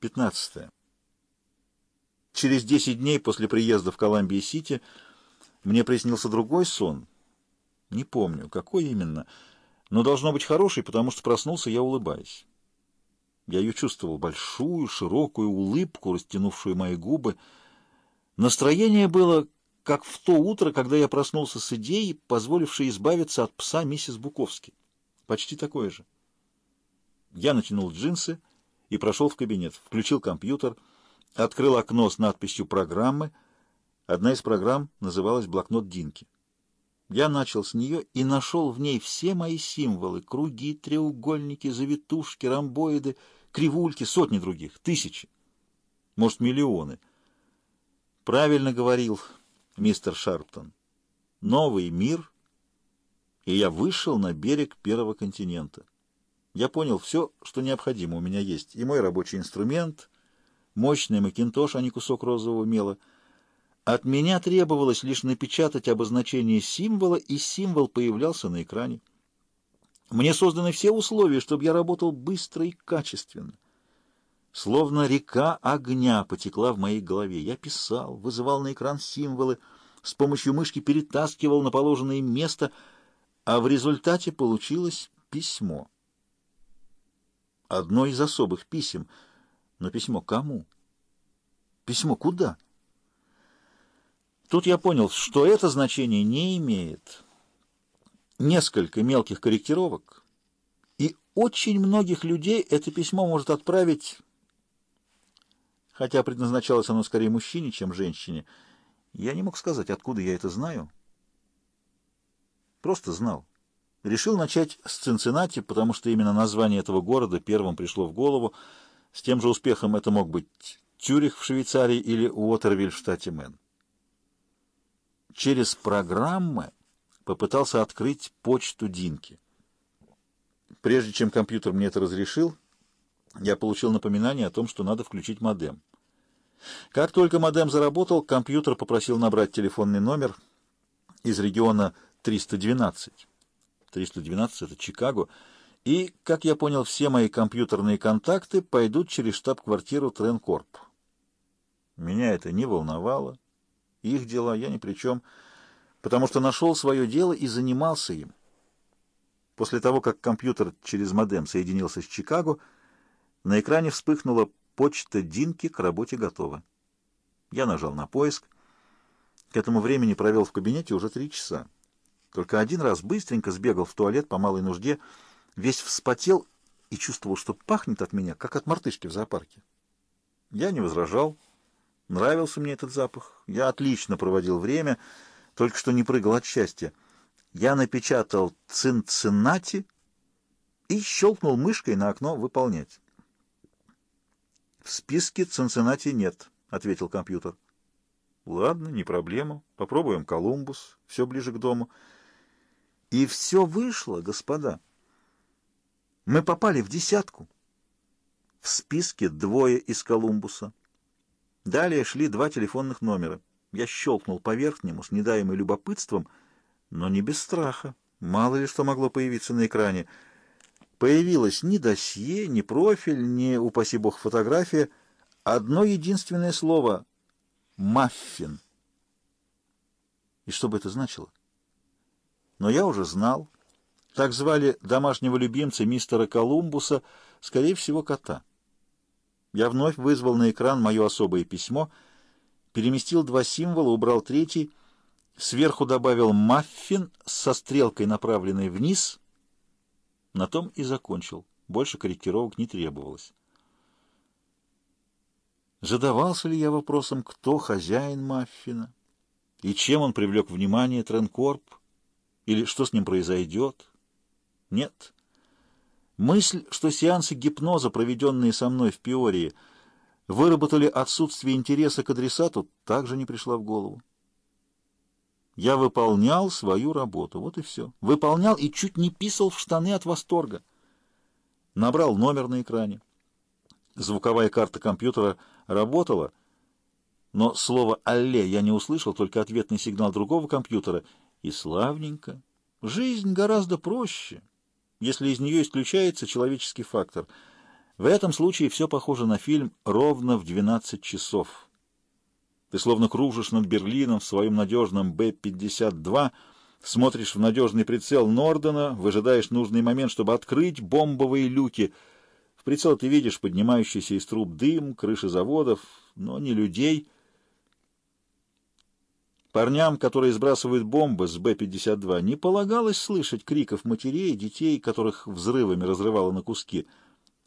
15. Через 10 дней после приезда в Колумбия-Сити мне приснился другой сон. Не помню, какой именно, но должно быть хороший, потому что проснулся я улыбаясь. Я ее чувствовал большую, широкую улыбку, растянувшую мои губы. Настроение было, как в то утро, когда я проснулся с идеей, позволившей избавиться от пса миссис Буковски. Почти такое же. Я натянул джинсы и прошел в кабинет, включил компьютер, открыл окно с надписью «Программы». Одна из программ называлась «Блокнот Динки». Я начал с нее и нашел в ней все мои символы — круги, треугольники, завитушки, ромбоиды, кривульки, сотни других, тысячи, может, миллионы. Правильно говорил мистер Шарптон. Новый мир, и я вышел на берег первого континента. Я понял все, что необходимо у меня есть. И мой рабочий инструмент, мощный макинтош, а не кусок розового мела. От меня требовалось лишь напечатать обозначение символа, и символ появлялся на экране. Мне созданы все условия, чтобы я работал быстро и качественно. Словно река огня потекла в моей голове. Я писал, вызывал на экран символы, с помощью мышки перетаскивал на положенное место, а в результате получилось письмо. Одно из особых писем. Но письмо кому? Письмо куда? Тут я понял, что это значение не имеет. Несколько мелких корректировок, и очень многих людей это письмо может отправить, хотя предназначалось оно скорее мужчине, чем женщине. Я не мог сказать, откуда я это знаю. Просто знал. Решил начать с Цинциннати, потому что именно название этого города первым пришло в голову. С тем же успехом это мог быть Тюрих в Швейцарии или Уотервиль в штате Мэн. Через программы попытался открыть почту Динки. Прежде чем компьютер мне это разрешил, я получил напоминание о том, что надо включить модем. Как только модем заработал, компьютер попросил набрать телефонный номер из региона 312. 312 — это Чикаго, и, как я понял, все мои компьютерные контакты пойдут через штаб-квартиру Тренкорп. Меня это не волновало, их дела я ни при чем, потому что нашел свое дело и занимался им. После того, как компьютер через модем соединился с Чикаго, на экране вспыхнула почта Динки к работе готова. Я нажал на поиск. К этому времени провел в кабинете уже три часа. Только один раз быстренько сбегал в туалет по малой нужде, весь вспотел и чувствовал, что пахнет от меня, как от мартышки в зоопарке. Я не возражал. Нравился мне этот запах. Я отлично проводил время, только что не прыгал от счастья. Я напечатал «Цинциннати» и щелкнул мышкой на окно «Выполнять». «В списке Цинциннати нет», — ответил компьютер. «Ладно, не проблема. Попробуем Колумбус. Все ближе к дому». И все вышло, господа. Мы попали в десятку. В списке двое из Колумбуса. Далее шли два телефонных номера. Я щелкнул по верхнему с недаемым любопытством, но не без страха. Мало ли что могло появиться на экране. Появилось ни досье, ни профиль, ни, упаси бог, фотография. Одно единственное слово — «маффин». И что бы это значило? Но я уже знал. Так звали домашнего любимца мистера Колумбуса, скорее всего, кота. Я вновь вызвал на экран мое особое письмо, переместил два символа, убрал третий, сверху добавил «маффин» со стрелкой, направленной вниз. На том и закончил. Больше корректировок не требовалось. Задавался ли я вопросом, кто хозяин маффина и чем он привлек внимание Тренкорп? Или что с ним произойдет? Нет. Мысль, что сеансы гипноза, проведенные со мной в Пиории, выработали отсутствие интереса к адресату, также не пришла в голову. Я выполнял свою работу, вот и все. Выполнял и чуть не писал в штаны от восторга. Набрал номер на экране. Звуковая карта компьютера работала, но слово «алле» я не услышал, только ответный сигнал другого компьютера — и славненько. Жизнь гораздо проще, если из нее исключается человеческий фактор. В этом случае все похоже на фильм ровно в 12 часов. Ты словно кружишь над Берлином в своем надежном Б-52, смотришь в надежный прицел Нордена, выжидаешь нужный момент, чтобы открыть бомбовые люки. В прицел ты видишь поднимающийся из труб дым, крыши заводов, но не людей. Парням, которые сбрасывают бомбы с Б-52, не полагалось слышать криков матерей, детей, которых взрывами разрывало на куски.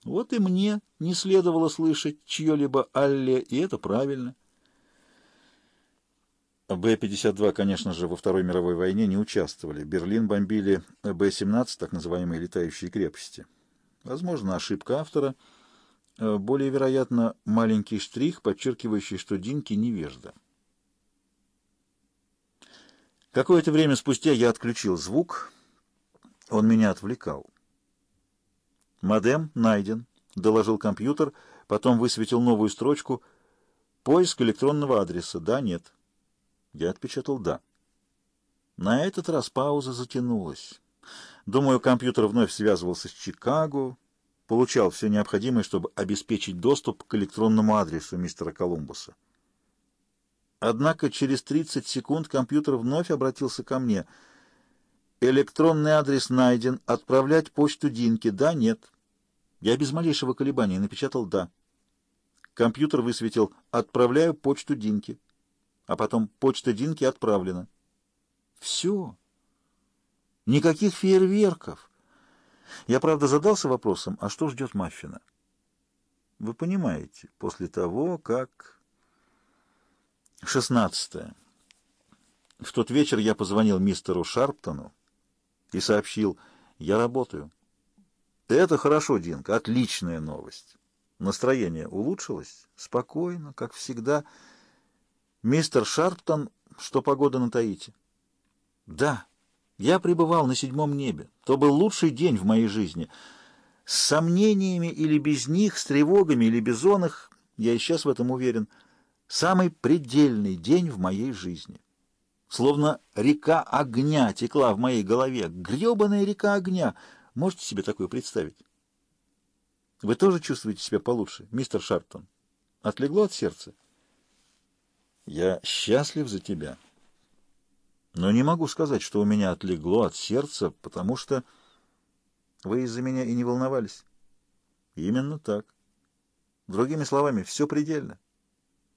Вот и мне не следовало слышать чье-либо «алле», и это правильно. Б-52, конечно же, во Второй мировой войне не участвовали. Берлин бомбили Б-17, так называемые летающие крепости. Возможно, ошибка автора. Э, более вероятно, маленький штрих, подчеркивающий, что Динки невежда. Какое-то время спустя я отключил звук. Он меня отвлекал. «Модем найден», — доложил компьютер, потом высветил новую строчку. «Поиск электронного адреса. Да, нет». Я отпечатал «да». На этот раз пауза затянулась. Думаю, компьютер вновь связывался с Чикаго, получал все необходимое, чтобы обеспечить доступ к электронному адресу мистера Колумбуса. Однако через 30 секунд компьютер вновь обратился ко мне — Электронный адрес найден. Отправлять почту Динке. Да, нет. Я без малейшего колебания напечатал «да». Компьютер высветил «Отправляю почту Динке». А потом «Почта Динки отправлена». Все. Никаких фейерверков. Я, правда, задался вопросом, а что ждет Маффина? Вы понимаете, после того, как... 16. В тот вечер я позвонил мистеру Шарптону, и сообщил, «Я работаю». «Это хорошо, Динка, отличная новость». Настроение улучшилось? Спокойно, как всегда. «Мистер Шарптон, что погода на Таити?» «Да, я пребывал на седьмом небе. То был лучший день в моей жизни. С сомнениями или без них, с тревогами или без их, я и сейчас в этом уверен, самый предельный день в моей жизни». Словно река огня текла в моей голове. Гребаная река огня! Можете себе такое представить? Вы тоже чувствуете себя получше, мистер Шарптон? Отлегло от сердца? Я счастлив за тебя. Но не могу сказать, что у меня отлегло от сердца, потому что вы из-за меня и не волновались. Именно так. Другими словами, все предельно.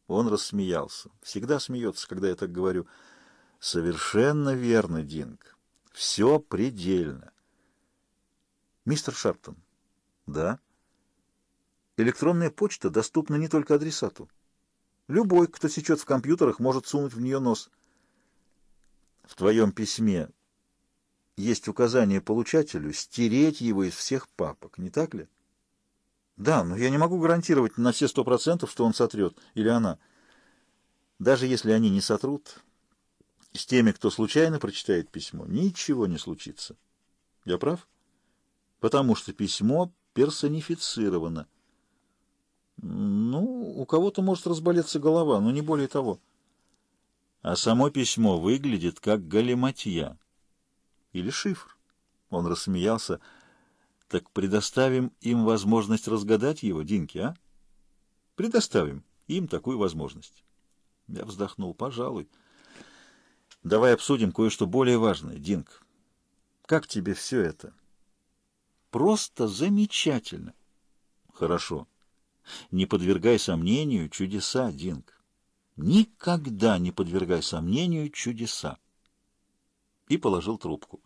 Он рассмеялся. Всегда смеется, когда я так говорю. Совершенно верно, Динг. Все предельно. Мистер Шарптон. Да. Электронная почта доступна не только адресату. Любой, кто сечет в компьютерах, может сунуть в нее нос. В твоем письме есть указание получателю стереть его из всех папок, не так ли? Да, но я не могу гарантировать на все сто процентов, что он сотрет, или она. Даже если они не сотрут, с теми, кто случайно прочитает письмо, ничего не случится. Я прав? Потому что письмо персонифицировано. Ну, у кого-то может разболеться голова, но не более того. А само письмо выглядит как галиматья. Или шифр. Он рассмеялся. Так предоставим им возможность разгадать его, Динки, а? Предоставим им такую возможность. Я вздохнул. Пожалуй. Давай обсудим кое-что более важное, Динг. Как тебе все это? Просто замечательно. Хорошо. Не подвергай сомнению чудеса, Динг. Никогда не подвергай сомнению чудеса. И положил трубку.